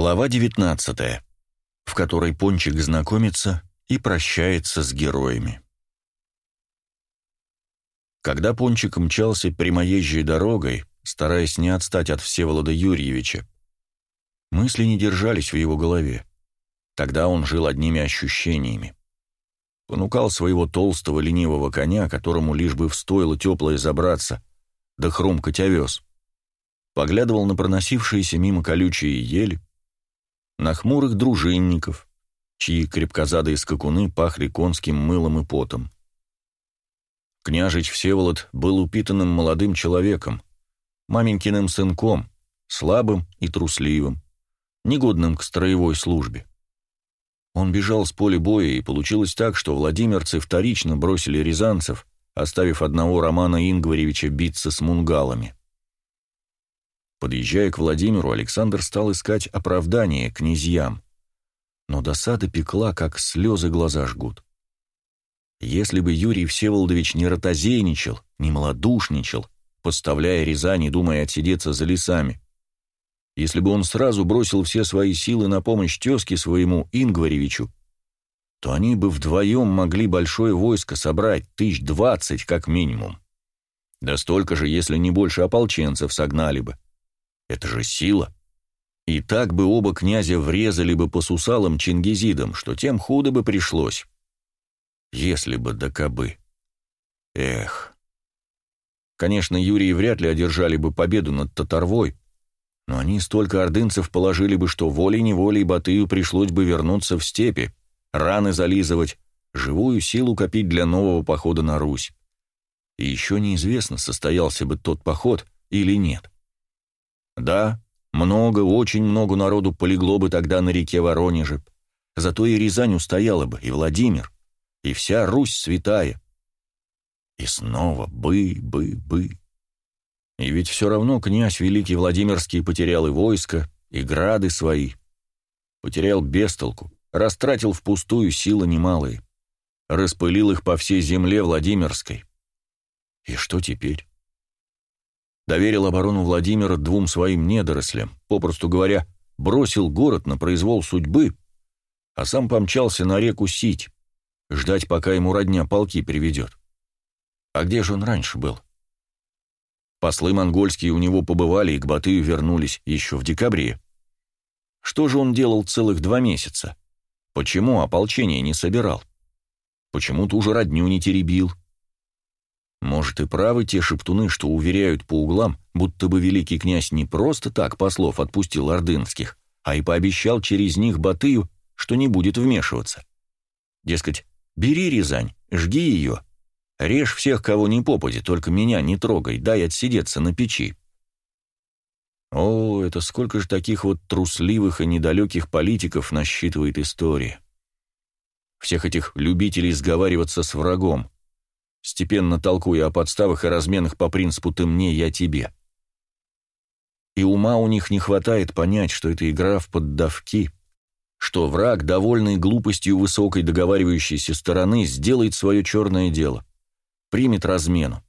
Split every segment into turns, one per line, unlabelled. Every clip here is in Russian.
Глава 19, в которой Пончик знакомится и прощается с героями. Когда Пончик мчался прямоезжей дорогой, стараясь не отстать от Всеволода Юрьевича, мысли не держались в его голове. Тогда он жил одними ощущениями. Понукал своего толстого ленивого коня, которому лишь бы в стойло теплое забраться, да хрумкать овес. Поглядывал на проносившиеся мимо колючие ели, на хмурых дружинников, чьи крепкозадые скакуны пахли конским мылом и потом. Княжич Всеволод был упитанным молодым человеком, маменькиным сынком, слабым и трусливым, негодным к строевой службе. Он бежал с поля боя, и получилось так, что владимирцы вторично бросили рязанцев, оставив одного Романа Ингваревича биться с мунгалами. Подъезжая к Владимиру, Александр стал искать оправдание князьям. Но досада пекла, как слезы глаза жгут. Если бы Юрий Всеволодович не ротозейничал, не малодушничал, подставляя Рязань думая отсидеться за лесами, если бы он сразу бросил все свои силы на помощь тезке своему Ингваревичу, то они бы вдвоем могли большое войско собрать, тысяч двадцать как минимум. Да столько же, если не больше ополченцев согнали бы. Это же сила. И так бы оба князя врезали бы по сусалам чингизидам, что тем худо бы пришлось. Если бы да кабы. Эх. Конечно, Юрии вряд ли одержали бы победу над Татарвой, но они столько ордынцев положили бы, что волей-неволей Батыю пришлось бы вернуться в степи, раны зализывать, живую силу копить для нового похода на Русь. И еще неизвестно, состоялся бы тот поход или нет. Да, много, очень много народу полегло бы тогда на реке Воронеже. Зато и Рязань устояла бы, и Владимир, и вся Русь святая. И снова бы, бы, бы. И ведь все равно князь Великий Владимирский потерял и войско, и грады свои. Потерял бестолку, растратил впустую силы немалые. Распылил их по всей земле Владимирской. И что теперь? Доверил оборону Владимира двум своим недорослям, попросту говоря, бросил город на произвол судьбы, а сам помчался на реку Сить, ждать, пока ему родня полки приведет. А где же он раньше был? Послы монгольские у него побывали и к Батыю вернулись еще в декабре. Что же он делал целых два месяца? Почему ополчение не собирал? Почему ту же родню не теребил? Может, и правы те шептуны, что уверяют по углам, будто бы великий князь не просто так послов отпустил ордынских, а и пообещал через них Батыю, что не будет вмешиваться. Дескать, бери Рязань, жги ее, режь всех, кого не попади, только меня не трогай, дай отсидеться на печи. О, это сколько же таких вот трусливых и недалеких политиков насчитывает история. Всех этих любителей сговариваться с врагом, степенно толкуя о подставах и разменах по принципу «ты мне, я тебе». И ума у них не хватает понять, что это игра в поддавки, что враг, довольный глупостью высокой договаривающейся стороны, сделает свое черное дело, примет размену,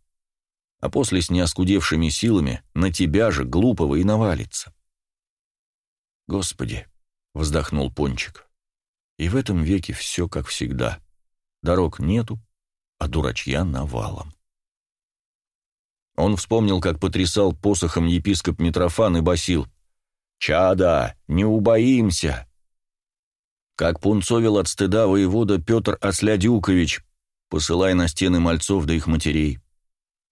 а после с неоскудевшими силами на тебя же, глупого, и навалится. «Господи!» — вздохнул Пончик. «И в этом веке все как всегда. Дорог нету, а дурачья навалом. Он вспомнил, как потрясал посохом епископ Митрофан и басил «Чада, не убоимся!» Как пунцовил от стыда воевода Петр Ослядюкович, посылая на стены мальцов да их матерей.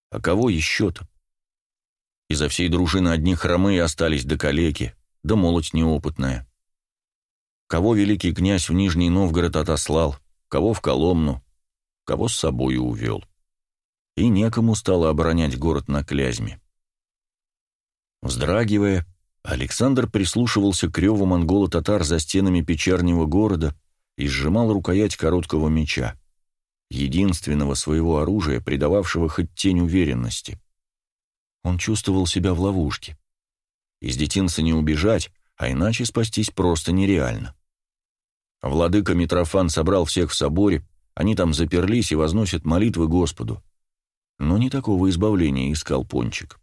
А кого еще-то? Изо всей дружины одни хромые остались до калеки, да молоть неопытная. Кого великий князь в Нижний Новгород отослал, кого в Коломну, кого с собою увел. И некому стало оборонять город на Клязьме. Вздрагивая, Александр прислушивался к реву монголо-татар за стенами печернего города и сжимал рукоять короткого меча, единственного своего оружия, придававшего хоть тень уверенности. Он чувствовал себя в ловушке. Из детинца не убежать, а иначе спастись просто нереально. Владыка Митрофан собрал всех в соборе, они там заперлись и возносят молитвы Господу. Но не такого избавления искал Пончик.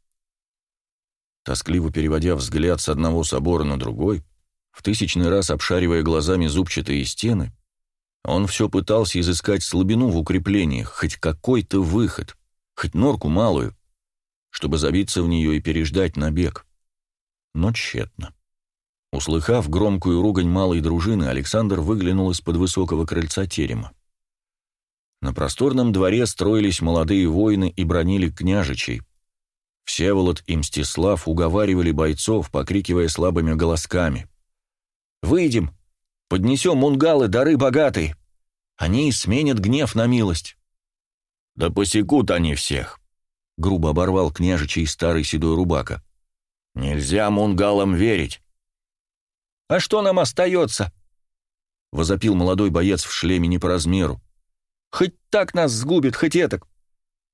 Тоскливо переводя взгляд с одного собора на другой, В тысячный раз обшаривая глазами зубчатые стены, он все пытался изыскать слабину в укреплениях, хоть какой-то выход, хоть норку малую, чтобы забиться в нее и переждать набег. Но тщетно. Услыхав громкую ругань малой дружины, Александр выглянул из-под высокого крыльца терема. На просторном дворе строились молодые воины и бронили княжичей. Всеволод и Мстислав уговаривали бойцов, покрикивая слабыми голосками. «Выйдем! Поднесем мунгалы дары богатые! Они сменят гнев на милость!» «Да посекут они всех!» — грубо оборвал княжичей старый седой рубака. «Нельзя мунгалам верить!» «А что нам остается?» — возопил молодой боец в шлеме не по размеру. «Хоть так нас сгубит, хоть этак.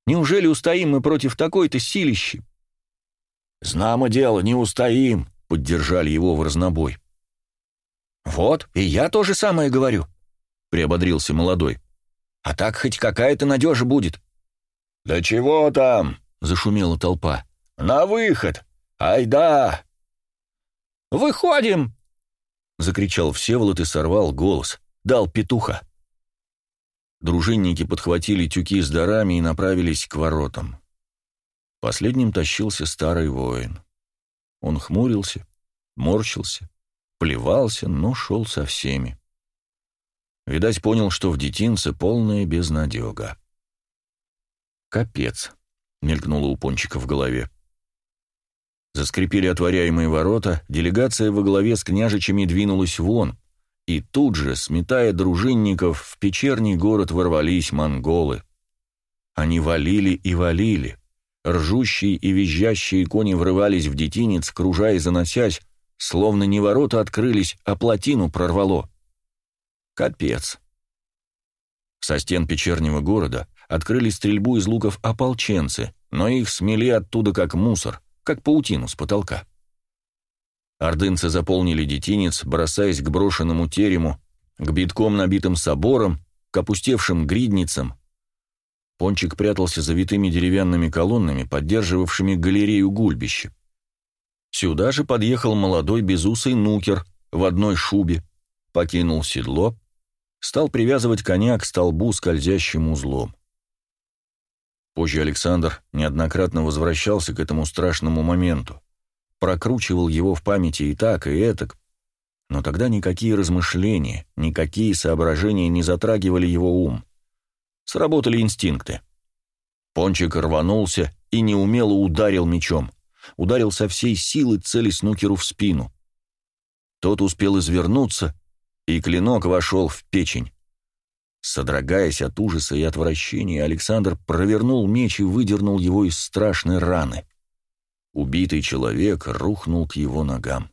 Неужели устоим мы против такой-то силищи?» «Знамо дело, не устоим», — поддержали его в разнобой. «Вот, и я то же самое говорю», — приободрился молодой. «А так хоть какая-то надежа будет». «Да чего там?» — зашумела толпа. «На выход! Айда!» «Выходим!» — закричал Всеволод и сорвал голос. Дал петуха. Дружинники подхватили тюки с дарами и направились к воротам. Последним тащился старый воин. Он хмурился, морщился, плевался, но шел со всеми. Видать, понял, что в детинце полная безнадега. «Капец», — мелькнуло у Пончика в голове. Заскрипели отворяемые ворота, делегация во главе с княжичами двинулась вон, и тут же, сметая дружинников, в печерний город ворвались монголы. Они валили и валили. Ржущие и визжащие кони врывались в детинец, кружая и заносясь, словно не ворота открылись, а плотину прорвало. Капец. Со стен печернего города открыли стрельбу из луков ополченцы, но их смели оттуда как мусор, как паутину с потолка. Ордынцы заполнили детинец, бросаясь к брошенному терему, к битком набитым соборам, к опустевшим гридницам. Пончик прятался за витыми деревянными колоннами, поддерживавшими галерею гульбища. Сюда же подъехал молодой безусый нукер в одной шубе, покинул седло, стал привязывать коня к столбу скользящим узлом. Позже Александр неоднократно возвращался к этому страшному моменту, прокручивал его в памяти и так, и этак, но тогда никакие размышления, никакие соображения не затрагивали его ум. Сработали инстинкты. Пончик рванулся и неумело ударил мечом. Ударил со всей силы, цели снукеру в спину. Тот успел извернуться, и клинок вошел в печень. Содрогаясь от ужаса и отвращения, Александр провернул меч и выдернул его из страшной раны. Убитый человек рухнул к его ногам.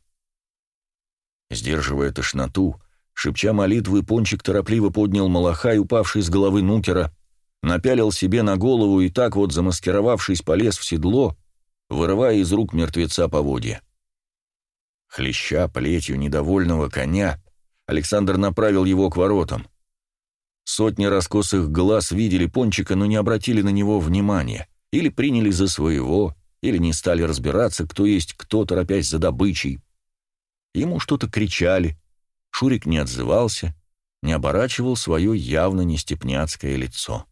Сдерживая тошноту, шепча молитвы, Пончик торопливо поднял малахай, упавший с головы нукера, напялил себе на голову и так вот, замаскировавшись, полез в седло, вырывая из рук мертвеца поводья. Хлеща плетью недовольного коня, Александр направил его к воротам. Сотни раскосых глаз видели Пончика, но не обратили на него внимания, или приняли за своего, или не стали разбираться, кто есть кто, торопясь за добычей. Ему что-то кричали, Шурик не отзывался, не оборачивал свое явно не степняцкое лицо.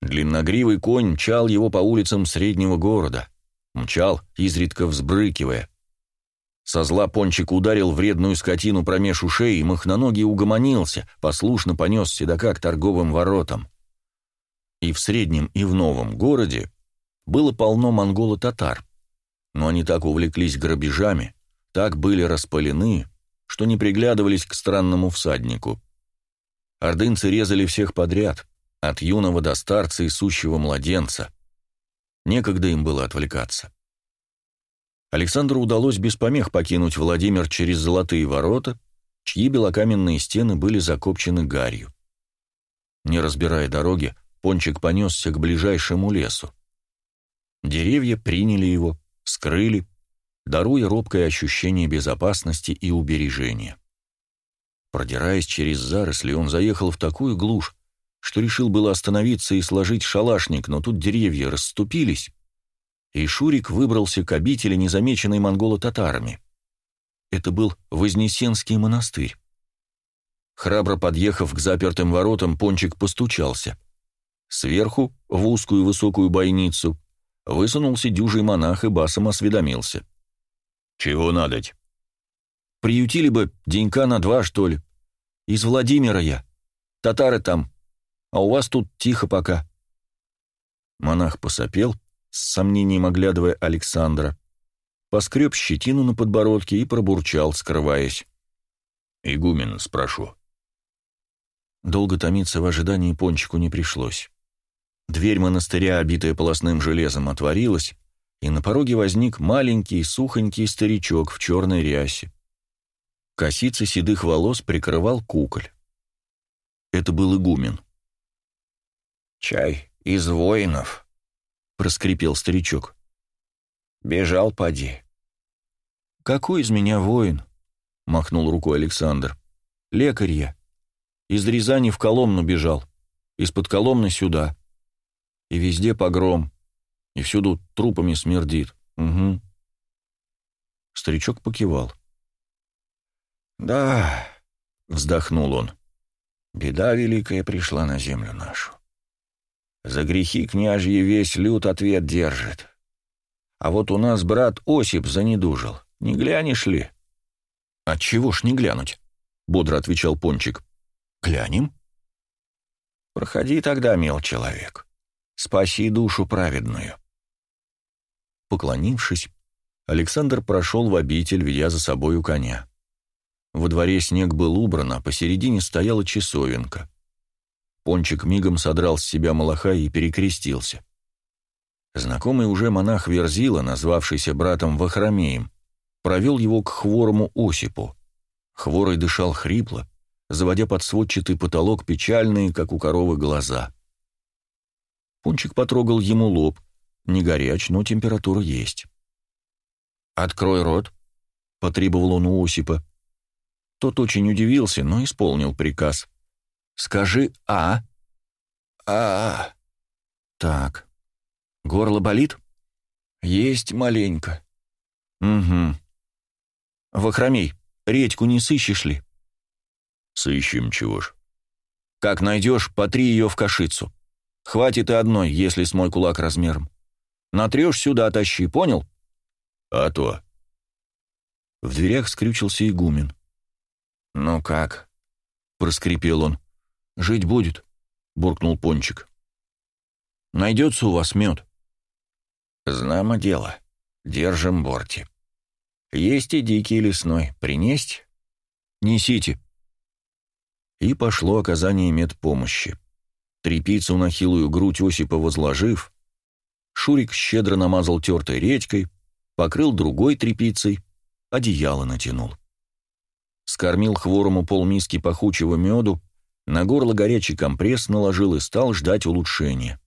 Длинногривый конь мчал его по улицам среднего города, мчал, изредка взбрыкивая, со зла пончик ударил вредную скотину промеж ушей, и махноногий угомонился, послушно понес седока к торговым воротам. И в среднем, и в новом городе было полно монголо-татар, но они так увлеклись грабежами, так были распалены, что не приглядывались к странному всаднику. Ордынцы резали всех подряд, от юного до старца и сущего младенца. Некогда им было отвлекаться. Александру удалось без помех покинуть Владимир через золотые ворота, чьи белокаменные стены были закопчены гарью. Не разбирая дороги, Пончик понесся к ближайшему лесу. Деревья приняли его, скрыли, даруя робкое ощущение безопасности и убережения. Продираясь через заросли, он заехал в такую глушь, что решил было остановиться и сложить шалашник, но тут деревья расступились, и Шурик выбрался к обители, незамеченной монголо-татарами. Это был Вознесенский монастырь. Храбро подъехав к запертым воротам, Пончик постучался. Сверху, в узкую высокую бойницу, высунулся дюжий монах и басом осведомился. «Чего надоть?» «Приютили бы денька на два, что ли. Из Владимира я. Татары там. А у вас тут тихо пока». Монах посопел, с сомнением оглядывая Александра, поскреб щетину на подбородке и пробурчал, скрываясь. «Игумена спрошу». Долго томиться в ожидании пончику не пришлось. Дверь монастыря, обитая полосным железом, отворилась, и на пороге возник маленький, сухонький старичок в черной рясе. Косицы седых волос прикрывал куколь. Это был игумен.
«Чай из воинов», — проскрипел старичок. «Бежал, поди».
«Какой из меня воин?» — махнул рукой Александр. «Лекарь я. Из Рязани в Коломну бежал. Из-под Коломны сюда. И везде погром. И всюду трупами смердит. Угу. Старичок покивал.
«Да», — вздохнул он, — «беда великая пришла на землю нашу. За грехи княжьи весь люд ответ держит. А вот у нас брат Осип занедужил. Не глянешь ли?»
«Отчего ж не глянуть?» — бодро отвечал Пончик. «Глянем?»
«Проходи тогда, мил человек. Спаси душу праведную».
Поклонившись, Александр прошел в обитель, ведя за собою коня. Во дворе снег был убран, а посередине стояла часовенка. Пончик мигом содрал с себя малаха и перекрестился. Знакомый уже монах Верзила, назвавшийся братом Вахромеем, провел его к хворому Осипу. Хворый дышал хрипло, заводя под сводчатый потолок печальные, как у коровы, глаза. Пунчик потрогал ему лоб. Не горяч, но температура есть. «Открой рот», — потребовал он у Осипа. Тот очень удивился, но исполнил приказ. «Скажи «а».
«А».
«Так. Горло болит?»
«Есть маленько».
«Угу. Вахромей, редьку не сыщешь ли?»
«Сыщем чего ж».
«Как найдешь, потри ее в кашицу. Хватит и одной, если с мой кулак размером. Натрешь сюда, тащи, понял?»
«А то».
В дверях скрючился игумен.
«Ну как?»
— проскрипел он. «Жить будет», — буркнул Пончик. «Найдется у вас мед?»
«Знамо дело. Держим борти. Есть и дикий лесной. Принесть?»
«Несите», и пошло оказание медпомощи. Трепицу на хилую грудь Осипа возложив, Шурик щедро намазал тертой редькой, покрыл другой трепицей, одеяло натянул. Скормил хворому полмиски пахучего меду, на горло горячий компресс наложил и стал ждать улучшения.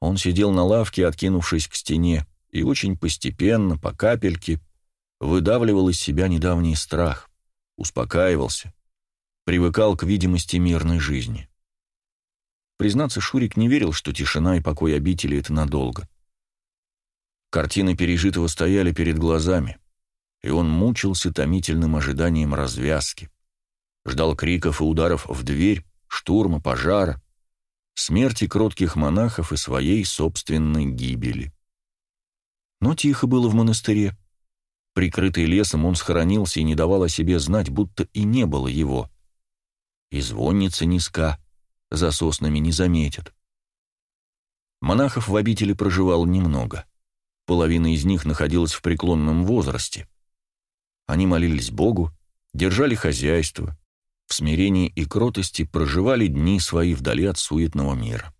Он сидел на лавке, откинувшись к стене, и очень постепенно, по капельке, выдавливал из себя недавний страх, успокаивался, привыкал к видимости мирной жизни. Признаться, Шурик не верил, что тишина и покой обители — это надолго. Картины пережитого стояли перед глазами, и он мучился томительным ожиданием развязки. Ждал криков и ударов в дверь, штурма, пожара, смерти кротких монахов и своей собственной гибели. Но тихо было в монастыре. Прикрытый лесом он схоронился и не давал о себе знать, будто и не было его и звонница низка, за соснами не заметят. Монахов в обители проживало немного. Половина из них находилась в преклонном возрасте. Они молились Богу, держали хозяйство, в смирении и кротости проживали дни свои вдали от суетного мира.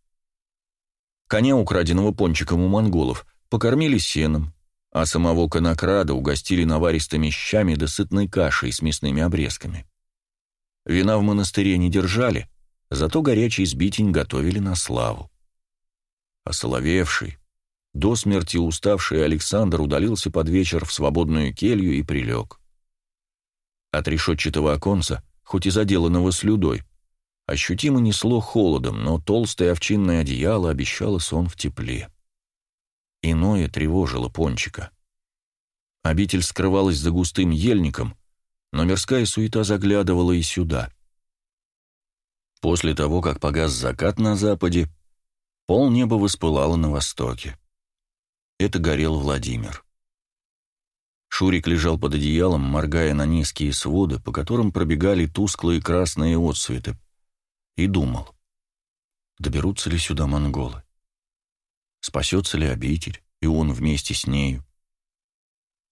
Коня, украденного пончиком у монголов, покормили сеном, а самого конокрада угостили наваристыми щами да сытной кашей с мясными обрезками. Вина в монастыре не держали, зато горячий сбитень готовили на славу. Осоловевший, до смерти уставший Александр удалился под вечер в свободную келью и прилег. От решетчатого оконца, хоть и заделанного слюдой, ощутимо несло холодом, но толстое овчинное одеяло обещало сон в тепле. Иное тревожило пончика. Обитель скрывалась за густым ельником, но мирская суета заглядывала и сюда. После того, как погас закат на западе, пол неба воспылало на востоке. Это горел Владимир. Шурик лежал под одеялом, моргая на низкие своды, по которым пробегали тусклые красные отсветы, и думал, доберутся ли сюда монголы. Спасется ли обитель, и он вместе с нею.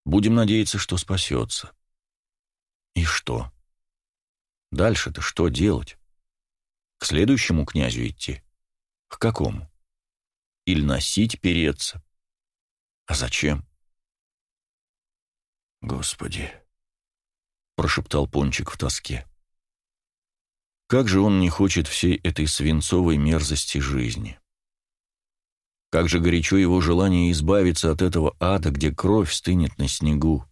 Будем надеяться, что спасется. И что? Дальше-то что делать? К следующему князю идти? К какому? Или носить, переться? А зачем? «Господи!» — прошептал Пончик в тоске. «Как же он не хочет всей этой свинцовой мерзости жизни!» Как же горячо его желание избавиться от этого ада, где кровь стынет на снегу.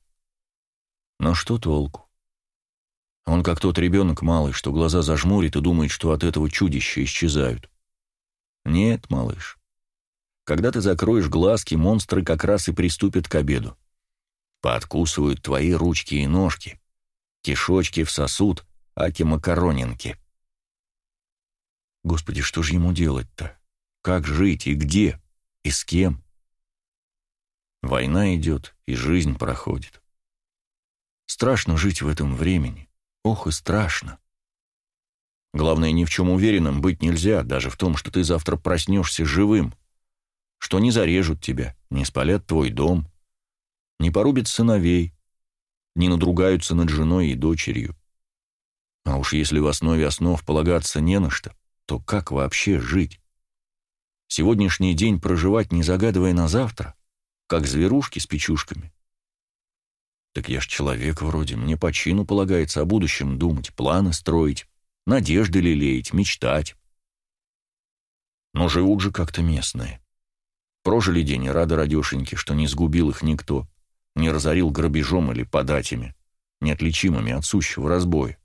Но что толку? Он как тот ребенок малый, что глаза зажмурит и думает, что от этого чудища исчезают. Нет, малыш. Когда ты закроешь глазки, монстры как раз и приступят к обеду пооткусывают твои ручки и ножки, кишочки всосут, аки макаронинки. Господи, что же ему делать-то? Как жить и где? И с кем? Война идет, и жизнь проходит. Страшно жить в этом времени. Ох и страшно. Главное, ни в чем уверенным быть нельзя, даже в том, что ты завтра проснешься живым, что не зарежут тебя, не спалят твой дом, не порубят сыновей, не надругаются над женой и дочерью. А уж если в основе основ полагаться не на что, то как вообще жить? Сегодняшний день проживать, не загадывая на завтра, как зверушки с печушками. Так я ж человек вроде, мне по чину полагается о будущем думать, планы строить, надежды лелеять, мечтать. Но живут же как-то местные. Прожили день и рады радешеньки, что не сгубил их никто не разорил грабежом или податями, неотличимыми от сущего разбоя.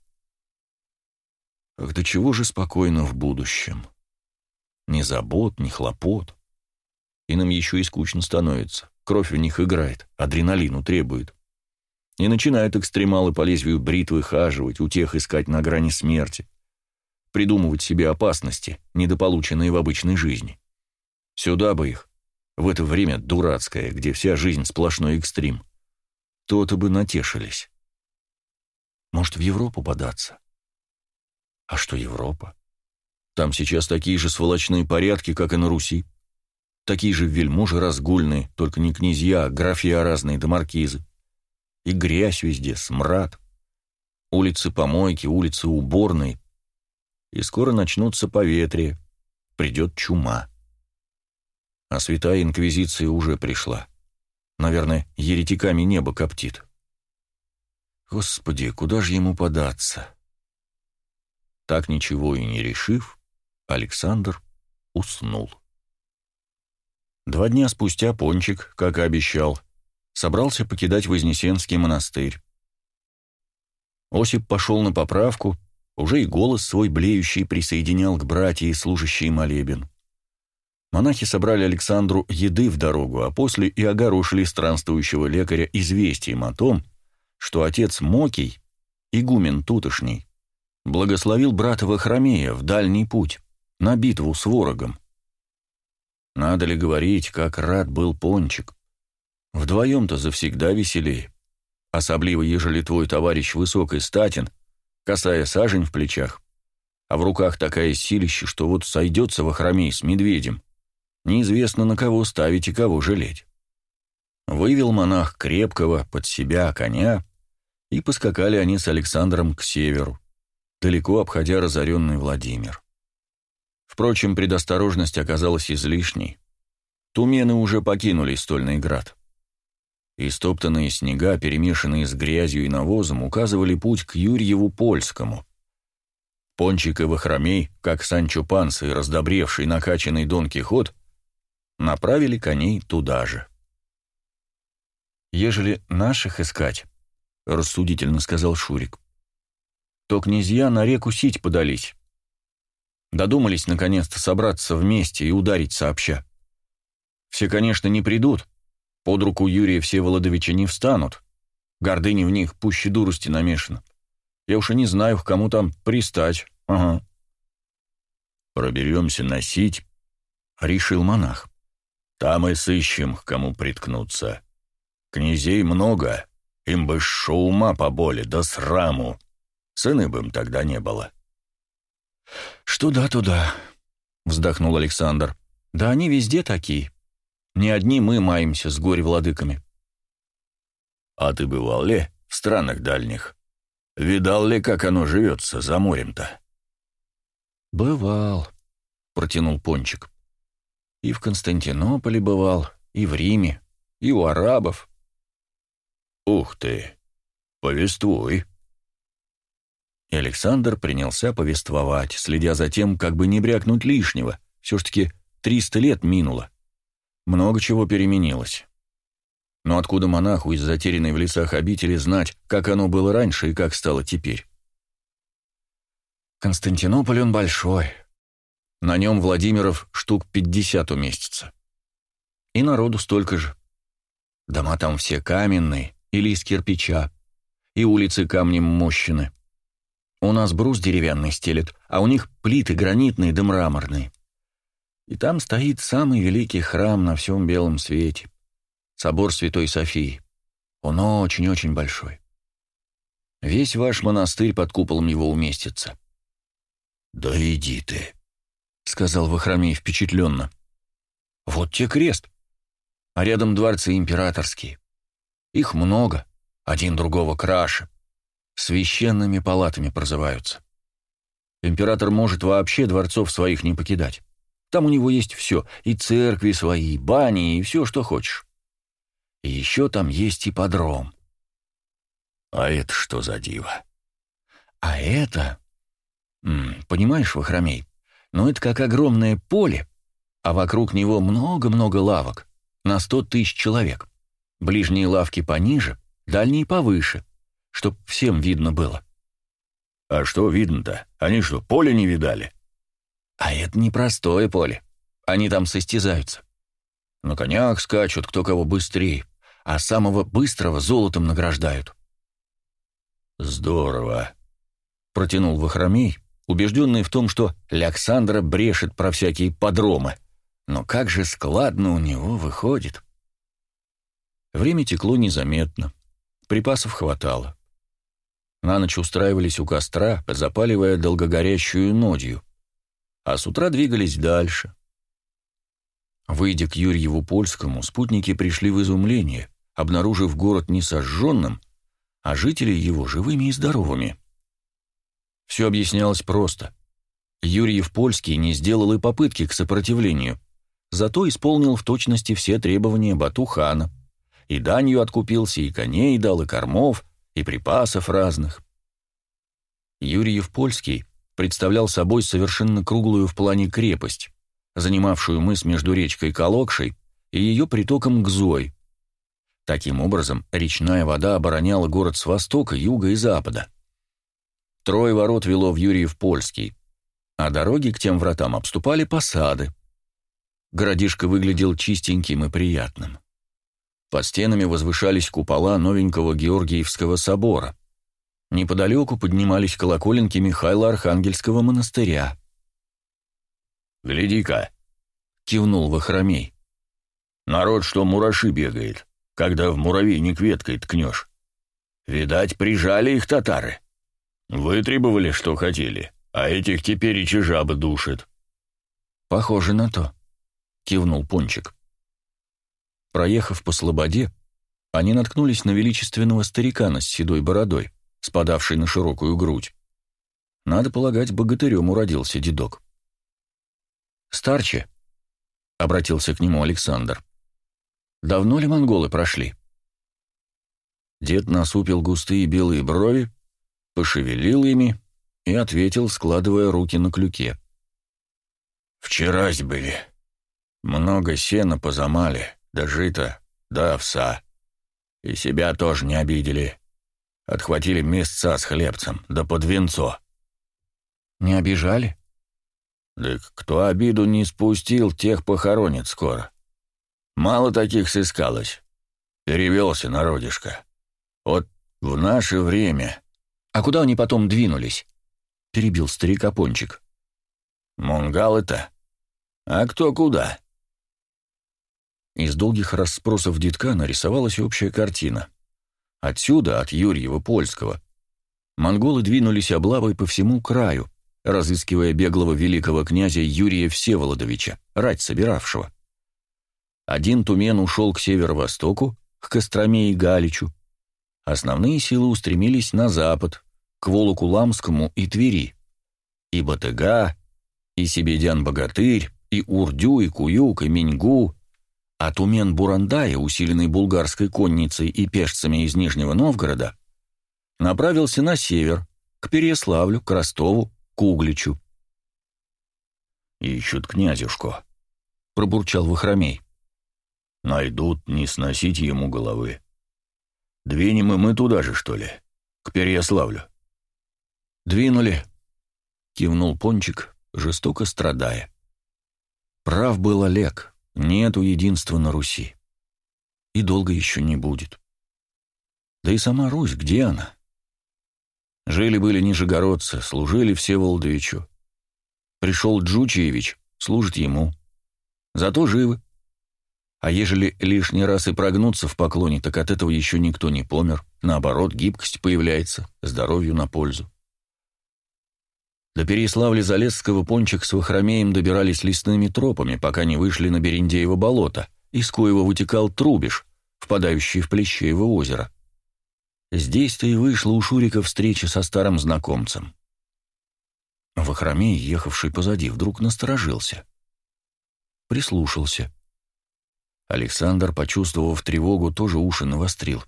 Ах, до чего же спокойно в будущем. Ни забот, ни хлопот. И нам еще и скучно становится. Кровь в них играет, адреналину требует. И начинают экстремалы по лезвию бритвы хаживать, утех искать на грани смерти. Придумывать себе опасности, недополученные в обычной жизни. Сюда бы их, в это время дурацкое, где вся жизнь сплошной экстрим. То-то бы натешились. Может, в Европу податься? А что Европа? Там сейчас такие же сволочные порядки, как и на Руси. Такие же вельможи разгульные, только не князья, а графья разные да маркизы. И грязь везде, смрад. Улицы помойки, улицы уборные. И скоро начнутся поветрия. Придет чума. А святая инквизиция уже пришла. Наверное, еретиками небо коптит. Господи, куда же ему податься? Так ничего и не решив, Александр уснул. Два дня спустя Пончик, как и обещал, собрался покидать Вознесенский монастырь. Осип пошел на поправку, уже и голос свой блеющий присоединял к братьям, служащей молебен. Монахи собрали Александру еды в дорогу, а после и огорошили странствующего лекаря известием о том, что отец Мокий, игумен тутошний, благословил брата Вахромея в дальний путь, на битву с ворогом. Надо ли говорить, как рад был Пончик? Вдвоем-то завсегда веселее, особливо, ежели твой товарищ высок и статен, касая сажень в плечах, а в руках такая силища, что вот сойдется Вахромей с медведем, Неизвестно, на кого ставить и кого жалеть. Вывел монах крепкого под себя коня, и поскакали они с Александром к северу, далеко обходя разоренный Владимир. Впрочем, предосторожность оказалась излишней. Тумены уже покинули стольный град. Истоптанные снега, перемешанные с грязью и навозом, указывали путь к Юрьеву Польскому. Пончик и Вахромей, как Санчо Панса и раздобревший накачанный Дон Кихот, направили коней туда же. «Ежели наших искать», — рассудительно сказал Шурик, — «то князья на реку Сить подались. Додумались, наконец-то, собраться вместе и ударить сообща. Все, конечно, не придут, Под руку Юрия Всеволодовича не встанут. Гордыни в них пуще дурости намешано. Я уж и не знаю, к кому там пристать. Ага.
«Проберемся носить», — решил монах. «Там и сыщем, к кому приткнуться. Князей много, им бы шума поболе, да сраму. Сыны бы им тогда не было».
«Что да, то да», — вздохнул Александр. «Да они везде такие. Не одни мы маемся с горе-владыками».
«А ты бывал ли в странах дальних? Видал ли, как оно живется за морем-то?»
«Бывал», — протянул Пончик. «И в Константинополе бывал, и в Риме, и у арабов».
«Ух ты! Повествуй!»
И Александр принялся повествовать, следя за тем, как бы не брякнуть лишнего. Все ж таки триста лет минуло. Много чего переменилось. Но откуда монаху из затерянной в лесах обители знать, как оно было раньше и как стало теперь? Константинополь он большой. На нем Владимиров штук пятьдесят уместится. И народу столько же. Дома там все каменные или из кирпича, и улицы камнем мощены. У нас брус деревянный стелет, а у них плиты гранитные да мраморные. И там стоит самый великий храм на всем белом свете. Собор Святой Софии. Он очень-очень большой. Весь ваш монастырь под куполом его уместится.
«Да иди ты», —
сказал Вахромей впечатленно. «Вот те крест. А рядом дворцы императорские. Их много, один другого краше священными палатами прозываются. Император может вообще дворцов своих не покидать. Там у него есть все, и церкви свои, и бани, и все, что хочешь. И еще там есть ипподром.
А это что за диво?
А это... М -м, понимаешь, Вахромей, ну это как огромное поле, а вокруг него много-много лавок, на сто тысяч человек. Ближние лавки пониже, дальние повыше — чтоб всем видно было.
А что видно-то? Они что, поле не видали?
А это непростое поле. Они там состязаются. На конях скачут, кто кого быстрее, а самого быстрого золотом награждают.
Здорово,
протянул Вахромей, убежденный в том, что Александра брешет про всякие подромы. Но как же складно у него выходит. Время текло незаметно. Припасов хватало. На ночь устраивались у костра, запаливая долгогорящую нодью, а с утра двигались дальше. Выйдя к Юрьеву Польскому, спутники пришли в изумление, обнаружив город не сожженным, а жители его живыми и здоровыми. Все объяснялось просто. Юрьев Польский не сделал и попытки к сопротивлению, зато исполнил в точности все требования Батухана. И данью откупился, и коней дал, и кормов, и припасов разных. Юрьев Польский представлял собой совершенно круглую в плане крепость, занимавшую мыс между речкой Колокшей и ее притоком Гзой. Таким образом, речная вода обороняла город с востока, юга и запада. Трое ворот вело в Юрьев Польский, а дороги к тем вратам обступали посады. Городишко выглядел чистеньким и приятным. Под стенами возвышались купола новенького Георгиевского собора. Неподалеку поднимались колоколенки Михаила Архангельского монастыря.
«Гляди-ка!»
— кивнул Вахромей.
«Народ, что мураши бегает, когда в муравейник веткой ткнешь. Видать, прижали их татары. Вытребовали, что хотели, а этих теперь и жабы душит».
«Похоже на то», — кивнул Пончик. Проехав по слободе, они наткнулись на величественного старикана с седой бородой, спадавшей на широкую грудь. Надо полагать, богатырем уродился дедок. «Старче», — обратился к нему Александр, — «давно ли монголы прошли?» Дед насупил густые белые брови, пошевелил ими и ответил, складывая руки на клюке.
«Вчерась были. Много сена позамали да жито, да овса. И себя тоже не обидели. Отхватили места с хлебцем, да под венцо.
Не обижали?
Да кто обиду не спустил, тех похоронит скоро. Мало таких сыскалось. перевелся народишко. Вот в наше время...»
«А куда они потом двинулись?» — перебил старик Апончик.
«Мунгалы-то? А кто куда?»
Из долгих расспросов детка нарисовалась общая картина. Отсюда, от Юрьева Польского, монголы двинулись облавой по всему краю, разыскивая беглого великого князя Юрия Всеволодовича, рать собиравшего. Один тумен ушел к северо-востоку, к Костроме и Галичу. Основные силы устремились на запад, к Волокуламскому и Твери. И Батыга, и Себедян-Богатырь, и Урдю, и Куюк, и Миньгу, а тумен Бурандая, усиленный булгарской конницей и пешцами из Нижнего Новгорода, направился на север, к Переяславлю, к Ростову, к Угличу.
«Ищут князюшку», —
пробурчал Вахромей.
«Найдут, не сносить ему головы. Двинем и мы туда же, что ли? К Переяславлю?»
«Двинули», — кивнул Пончик, жестоко страдая. Прав был Олег, нету единства на Руси. И долго еще не будет. Да и сама Русь, где она? Жили-были нижегородцы, служили Всеволодовичу. Пришел Джучевич, служит ему. Зато живы. А ежели лишний раз и прогнуться в поклоне, так от этого еще никто не помер. Наоборот, гибкость появляется, здоровью на пользу. До Переяславля-Залесского Пончик с Вахромеем добирались лесными тропами, пока не вышли на Берендеево болото, из коего вытекал Трубиш, впадающий в Плещеево озеро. Здесь-то и вышла у Шурика встреча со старым знакомцем. Вахромей, ехавший позади, вдруг насторожился. Прислушался. Александр, почувствовав тревогу, тоже уши навострил.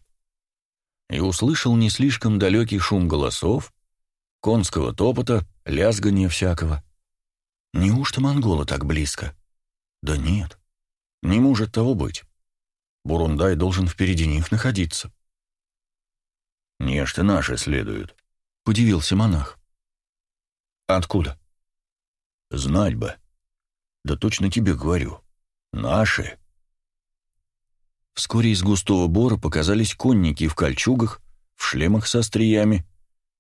И услышал не слишком далекий шум голосов, конского топота, лязгания всякого. Неужто монголы так близко? Да нет, не может того быть. Бурундай должен впереди них находиться.
«Нечто наши следуют», —
удивился монах. «Откуда?»
«Знать бы. Да точно тебе говорю. Наши».
Вскоре из густого бора показались конники в кольчугах, в шлемах со остриями,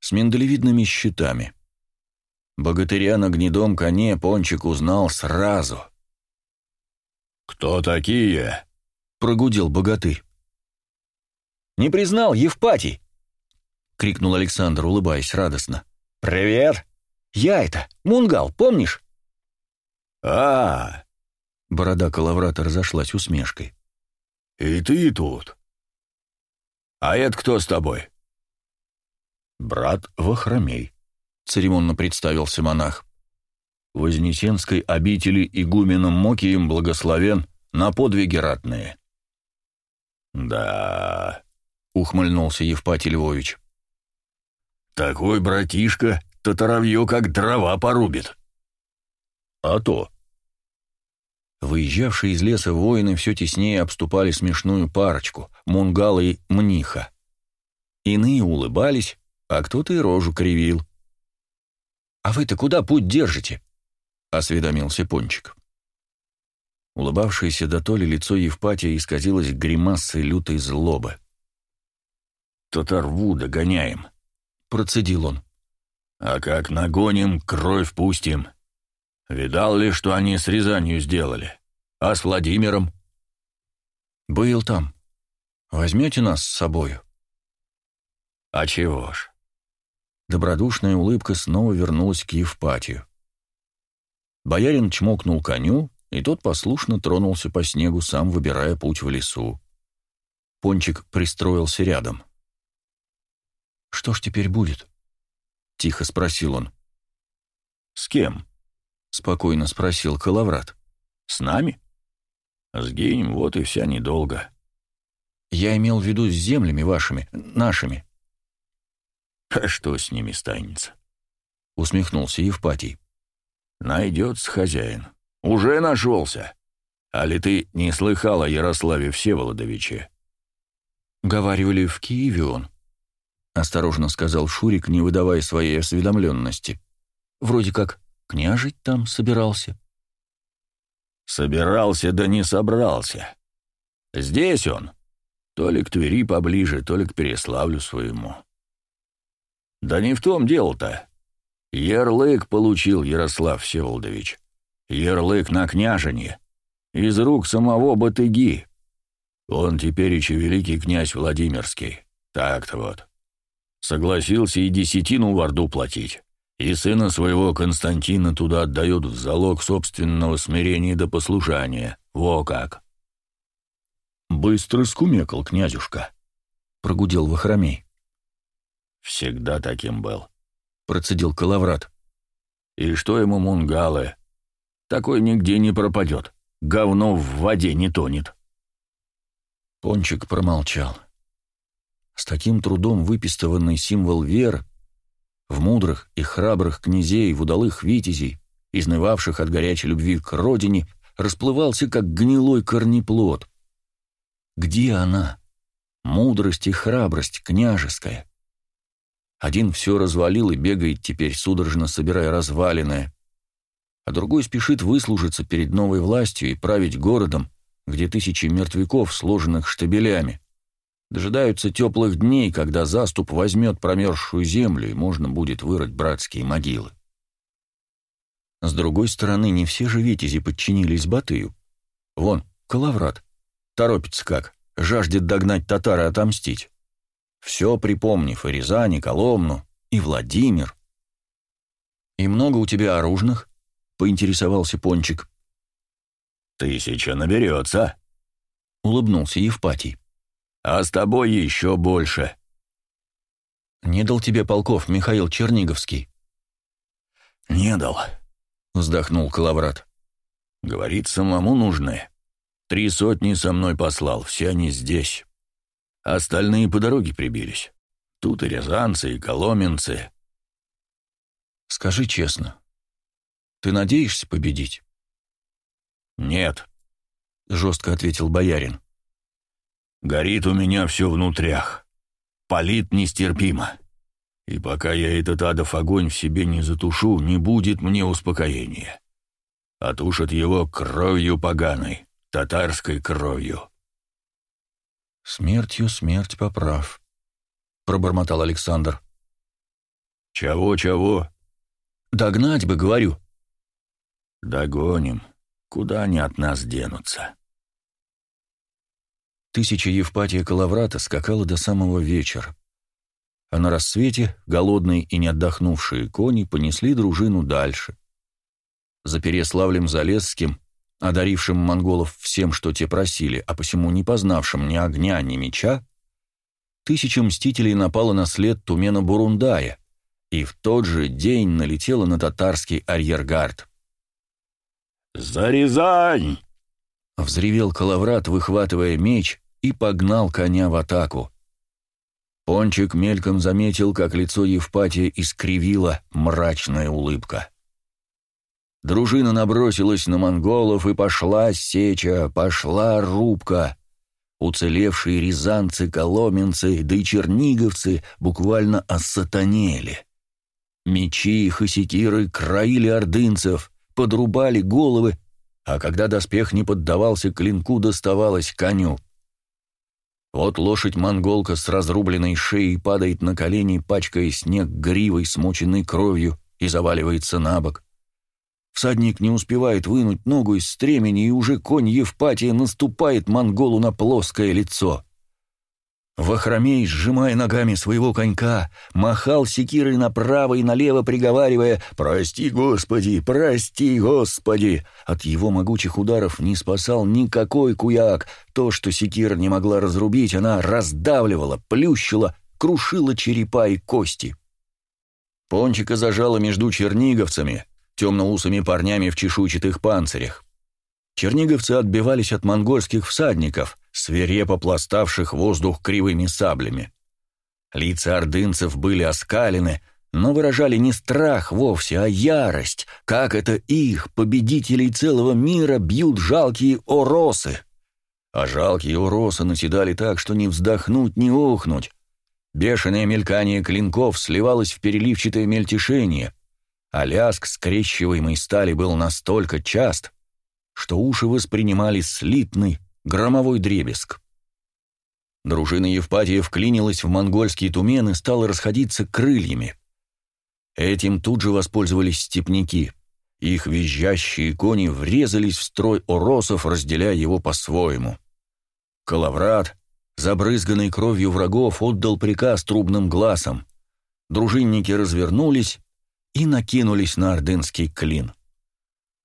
с миндалевидными щитами. Богатыря на гнедом коне Пончик узнал сразу.
«Кто такие?»
— прогудел богатырь. «Не признал, Евпатий!» — крикнул Александр, улыбаясь радостно.
«Привет!
Я это, Мунгал, помнишь?»
а, -а, -а
Борода Калаврата разошлась усмешкой.
«И ты тут? А это кто с тобой?»
«Брат Вахромей», — церемонно представился монах. «Вознесенской обители игуменом Мокием благословен на подвиги ратные».
«Да», —
ухмыльнулся Евпатий Львович.
Такой братишка татаровье как дрова порубит.
А то. Выезжавшие из леса воины все теснее обступали смешную парочку, Мунгала и Мниха. Иные улыбались, а кто-то и рожу кривил. «А вы-то куда путь держите?» — осведомился Пончик. Улыбавшееся до толи лицо Евпатия исказилось гримасой лютой злобы.
«Татарву догоняем»,
процедил он.
«А как нагоним, кровь пустим. Видал ли, что они с Рязанью сделали? А с Владимиром?»
«Был там. Возьмете нас с собою?»
«А чего ж?»
Добродушная улыбка снова вернулась к Евпатию. Боярин чмокнул коню, и тот послушно тронулся по снегу, сам выбирая путь в лесу. Пончик пристроился рядом. «Что ж теперь будет?» — тихо спросил он.
«С кем?»
— спокойно спросил Калаврат.
«С нами?» «Сгинем, вот и вся недолго».
«Я имел в виду с землями вашими, нашими».
«А что с ними станется?»
— усмехнулся Евпатий.
«Найдется хозяин. Уже нашелся. А ли ты не слыхал о Ярославе Всеволодовиче?»
Говаривали, в Киеве он. — осторожно сказал Шурик, не выдавая своей осведомленности. «Вроде как княжить там собирался».
«Собирался, да не собрался. Здесь он. То ли к Твери поближе, то ли к Переславлю своему. Да не в том дело-то. Ярлык получил Ярослав Всеволодович. Ярлык на княжение. Из рук самого Батыги. Он теперь еще великий князь Владимирский. Так-то вот. Согласился и десятину в Орду платить. И сына своего Константина туда отдает в залог собственного смирения до послушания. Во как.
Быстро скумекал князюшка, — прогудел Вахромей.
Всегда таким был, —
процедил Калаврат.
И что ему мунгалы? Такой нигде не пропадет. Говно в воде не тонет.
Пончик промолчал. С таким трудом выпистыванный символ веры в мудрых и храбрых князей, в удалых витязей, изнывавших от горячей любви к родине, расплывался, как гнилой корнеплод. Где она? Мудрость и храбрость княжеская. Один все развалил и бегает теперь, судорожно собирая развалины, а другой спешит выслужиться перед новой властью и править городом, где тысячи мертвяков, сложенных штабелями, дожидаются теплых дней, когда заступ возьмет промерзшую землю и можно будет вырыть братские могилы. С другой стороны, не все же витязи подчинились Батыю. Вон, Калаврат, торопится как, жаждет догнать татар и отомстить. Все припомнив, и Рязань, и Коломну, и Владимир. «И много у тебя оружных?» — поинтересовался Пончик.
«Тысяча наберется», — улыбнулся Евпатий. «А с тобой еще больше».
«Не дал тебе полков Михаил Черниговский?»
«Не дал», — вздохнул Калаврат. «Говорит, самому нужны. Три сотни со мной послал, все они здесь. Остальные по дороге прибились. Тут и рязанцы, и коломенцы».
«Скажи честно, ты надеешься победить?»
«Нет», —
жестко ответил боярин.
«Горит у меня все внутрях. Палит нестерпимо. И пока я этот адов огонь в себе не затушу, не будет мне успокоения. Отушат его кровью поганой, татарской кровью».
«Смертью смерть поправ», — пробормотал Александр.
«Чего-чего?»
«Догнать бы, говорю».
«Догоним», Куда они от нас денутся?
Тысяча Евпатия Калаврата скакала до самого вечера. А на рассвете голодные и не отдохнувшие кони понесли дружину дальше. За Переславлем-Залесским, одарившим монголов всем, что те просили, а посему не познавшим ни огня, ни меча, тысяча мстителей напала на след Тумена Бурундая и в тот же день налетела на татарский арьергард.
«За Рязань!»
— взревел Калаврат, выхватывая меч, и погнал коня в атаку. Пончик мельком заметил, как лицо Евпатия искривила мрачная улыбка. Дружина набросилась на монголов, и пошла сеча, пошла рубка. Уцелевшие рязанцы, коломенцы, да и черниговцы буквально осатанели. Мечи и секиры краили ордынцев, подрубали головы, а когда доспех не поддавался клинку, доставалось коню. Вот лошадь-монголка с разрубленной шеей падает на колени, пачкая снег гривой, смоченной кровью, и заваливается на бок. Всадник не успевает вынуть ногу из стремени, и уже конь Евпатия наступает монголу на плоское лицо. Вахромей, сжимая ногами своего конька, махал секирой направо и налево, приговаривая «Прости, Господи! Прости, Господи!» От его могучих ударов не спасал никакой куяк. То, что секира не могла разрубить, она раздавливала, плющила, крушила черепа и кости. Пончика зажала между черниговцами, темноусыми парнями в чешуйчатых панцирях. Черниговцы отбивались от монгольских всадников — свирепо пластавших воздух кривыми саблями. Лица ордынцев были оскалены, но выражали не страх вовсе, а ярость, как это их, победителей целого мира, бьют жалкие оросы. А жалкие оросы наседали так, что не вздохнуть, не охнуть. Бешеное мелькание клинков сливалось в переливчатое мельтешение, а лязг скрещиваемой стали был настолько част, что уши воспринимали слитный, громовой дребезг. Дружина Евпатия вклинилась в монгольский тумен и стала расходиться крыльями. Этим тут же воспользовались степняки. Их визжащие кони врезались в строй оросов, разделяя его по-своему. Калаврат, забрызганный кровью врагов, отдал приказ трубным глазом. Дружинники развернулись и накинулись на ордынский клин.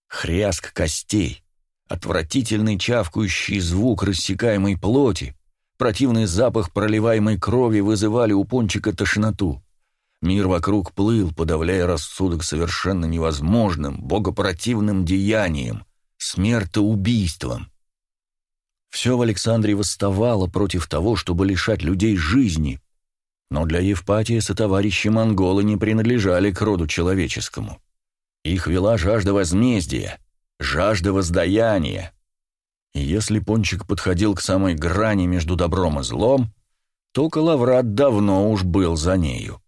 Хряск костей, отвратительный чавкающий звук рассекаемой плоти, противный запах проливаемой крови вызывали у пончика тошноту. Мир вокруг плыл, подавляя рассудок совершенно невозможным, богопротивным деянием, смертоубийством. Все в Александре восставало против того, чтобы лишать людей жизни, но для Евпатия сотоварищи монголы не принадлежали к роду человеческому. Их вела жажда возмездия, жажда воздаяния. И если Пончик подходил к самой грани между добром и злом, то Калаврат давно уж был за нею.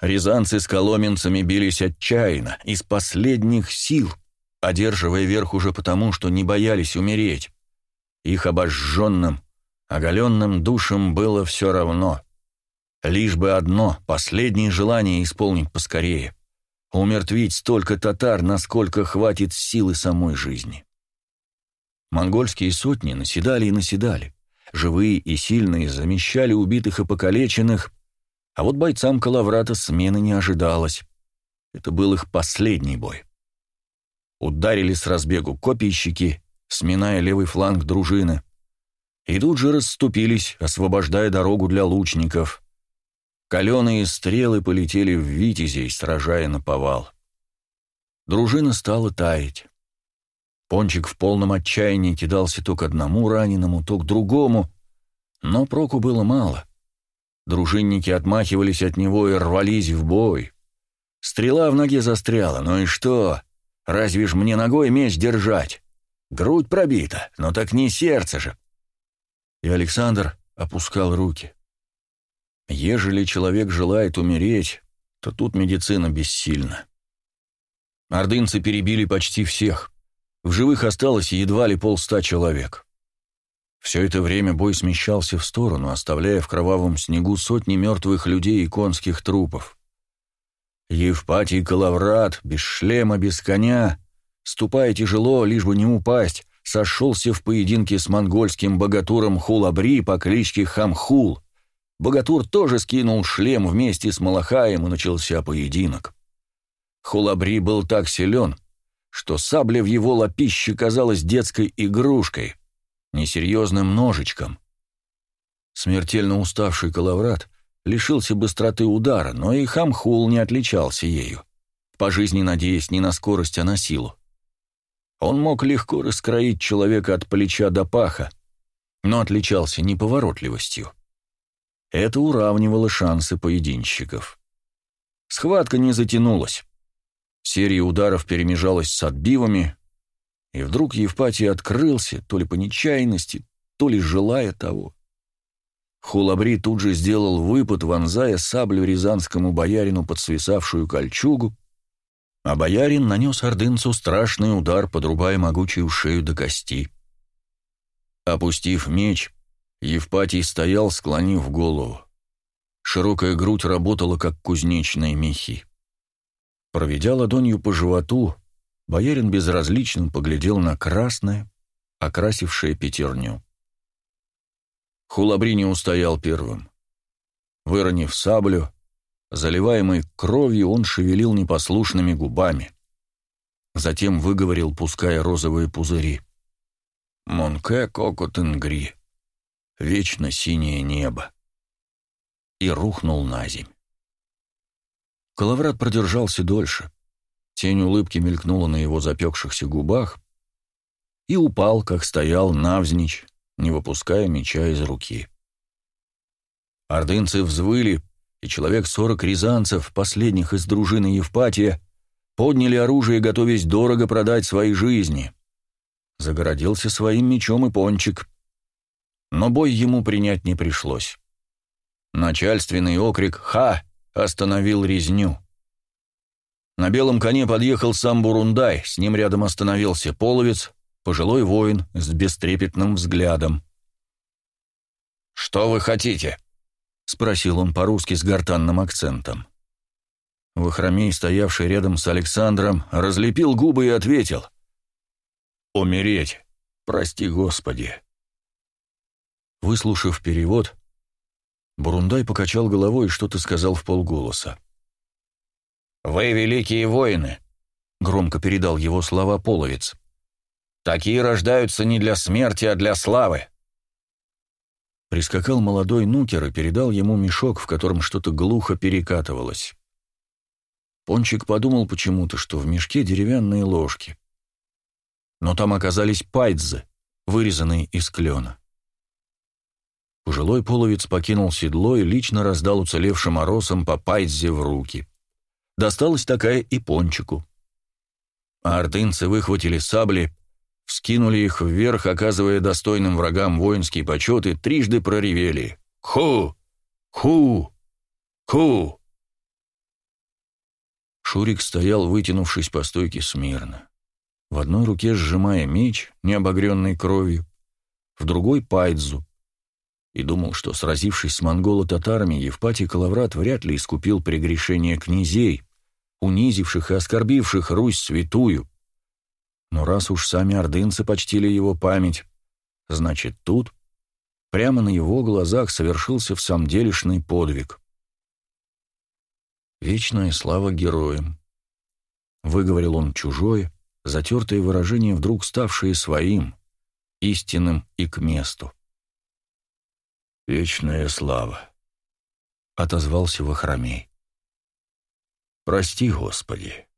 Рязанцы с коломенцами бились отчаянно, из последних сил, одерживая верх уже потому, что не боялись умереть. Их обожженным, оголенным душам было все равно. Лишь бы одно, последнее желание исполнить поскорее. Умертвить столько татар, насколько хватит силы самой жизни. Монгольские сотни наседали и наседали. Живые и сильные замещали убитых и покалеченных, а вот бойцам Калаврата смены не ожидалось. Это был их последний бой. Ударили с разбегу копийщики, сминая левый фланг дружины. И тут же расступились, освобождая дорогу для лучников. Каленые стрелы полетели в витязей, сражая на повал. Дружина стала таять. Пончик в полном отчаянии кидался то к одному раненому, то к другому, но проку было мало. Дружинники отмахивались от него и рвались в бой. Стрела в ноге застряла, ну и что? Разве ж мне ногой меч держать? Грудь пробита, но так не сердце же. И Александр опускал руки. Ежели человек желает умереть, то тут медицина бессильна. Ордынцы перебили почти всех. В живых осталось едва ли полста человек. Все это время бой смещался в сторону, оставляя в кровавом снегу сотни мертвых людей и конских трупов. Евпатий Калаврат, без шлема, без коня, ступая тяжело, лишь бы не упасть, сошелся в поединке с монгольским богатуром Хулабри по кличке Хамхул. Богатур тоже скинул шлем вместе с Малахаем, и начался поединок. Хулабри был так силен, что сабля в его лапище казалась детской игрушкой, несерьезным ножичком. Смертельно уставший Калаврат лишился быстроты удара, но и Хамхул не отличался ею, по жизни надеясь не на скорость, а на силу. Он мог легко раскроить человека от плеча до паха, но отличался неповоротливостью. Это уравнивало шансы поединщиков. Схватка не затянулась. Серия ударов перемежалась с отбивами, и вдруг Евпатий открылся, то ли по нечаянности, то ли желая того. Хулабри тут же сделал выпад, вонзая саблю рязанскому боярину под свисавшую кольчугу, а боярин нанес ордынцу страшный удар, подрубая могучую шею до кости. Опустив меч, Евпатий стоял, склонив голову. Широкая грудь работала, как кузнечные мехи. Проведя ладонью по животу, боярин безразлично поглядел на красное, окрасившее пятерню. Хулабри не устоял первым. Выронив саблю, заливаемый кровью, он шевелил непослушными губами. Затем выговорил, пуская розовые пузыри. «Монке кокотенгри, вечно синее небо», и рухнул на земь. Калаврат продержался дольше. Тень улыбки мелькнула на его запекшихся губах и упал, как стоял, навзничь, не выпуская меча из руки. Ордынцы взвыли, и человек сорок рязанцев, последних из дружины Евпатия, подняли оружие, готовясь дорого продать свои жизни. Загородился своим мечом и пончик. Но бой ему принять не пришлось. Начальственный окрик «Ха!» остановил резню. На белом коне подъехал сам Бурундай, с ним рядом остановился половец, пожилой воин с бестрепетным взглядом.
«Что вы хотите?» — спросил он по-русски с гортанным акцентом. Вахромей, стоявший рядом с Александром, разлепил губы и ответил. «Умереть! Прости, Господи!» Выслушав перевод, Бурундай покачал головой и что-то сказал в полголоса. «Вы великие воины!» — громко передал его слова половец. «Такие рождаются не для смерти, а для славы!» Прискакал молодой нукер и передал ему мешок, в котором что-то глухо перекатывалось. Пончик подумал почему-то, что в мешке деревянные ложки. Но там оказались пайдзы, вырезанные из клена. Пожилой половец покинул седло и лично раздал уцелевшим оросам по пайдзе в руки. Досталась такая и Пончику. А выхватили сабли, вскинули их вверх, оказывая достойным врагам воинские почеты, трижды проревели «Ху! Ху! Ху!» Шурик стоял, вытянувшись по стойке смирно. В одной руке сжимая меч, не обогренный кровью, в другой — пайдзу, и думал, что, сразившись с монголо-татарами, Евпатий Калаврат вряд ли искупил прегрешение князей, унизивших и оскорбивших Русь святую. Но раз уж сами ордынцы почтили его память, значит, тут, прямо на его глазах, совершился в самом делешный подвиг. «Вечная слава героям!» Выговорил он чужое, затертое выражение, вдруг ставшее своим, истинным и к месту. «Вечная слава!» — отозвался Вахромей. «Прости, Господи!»